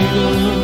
love.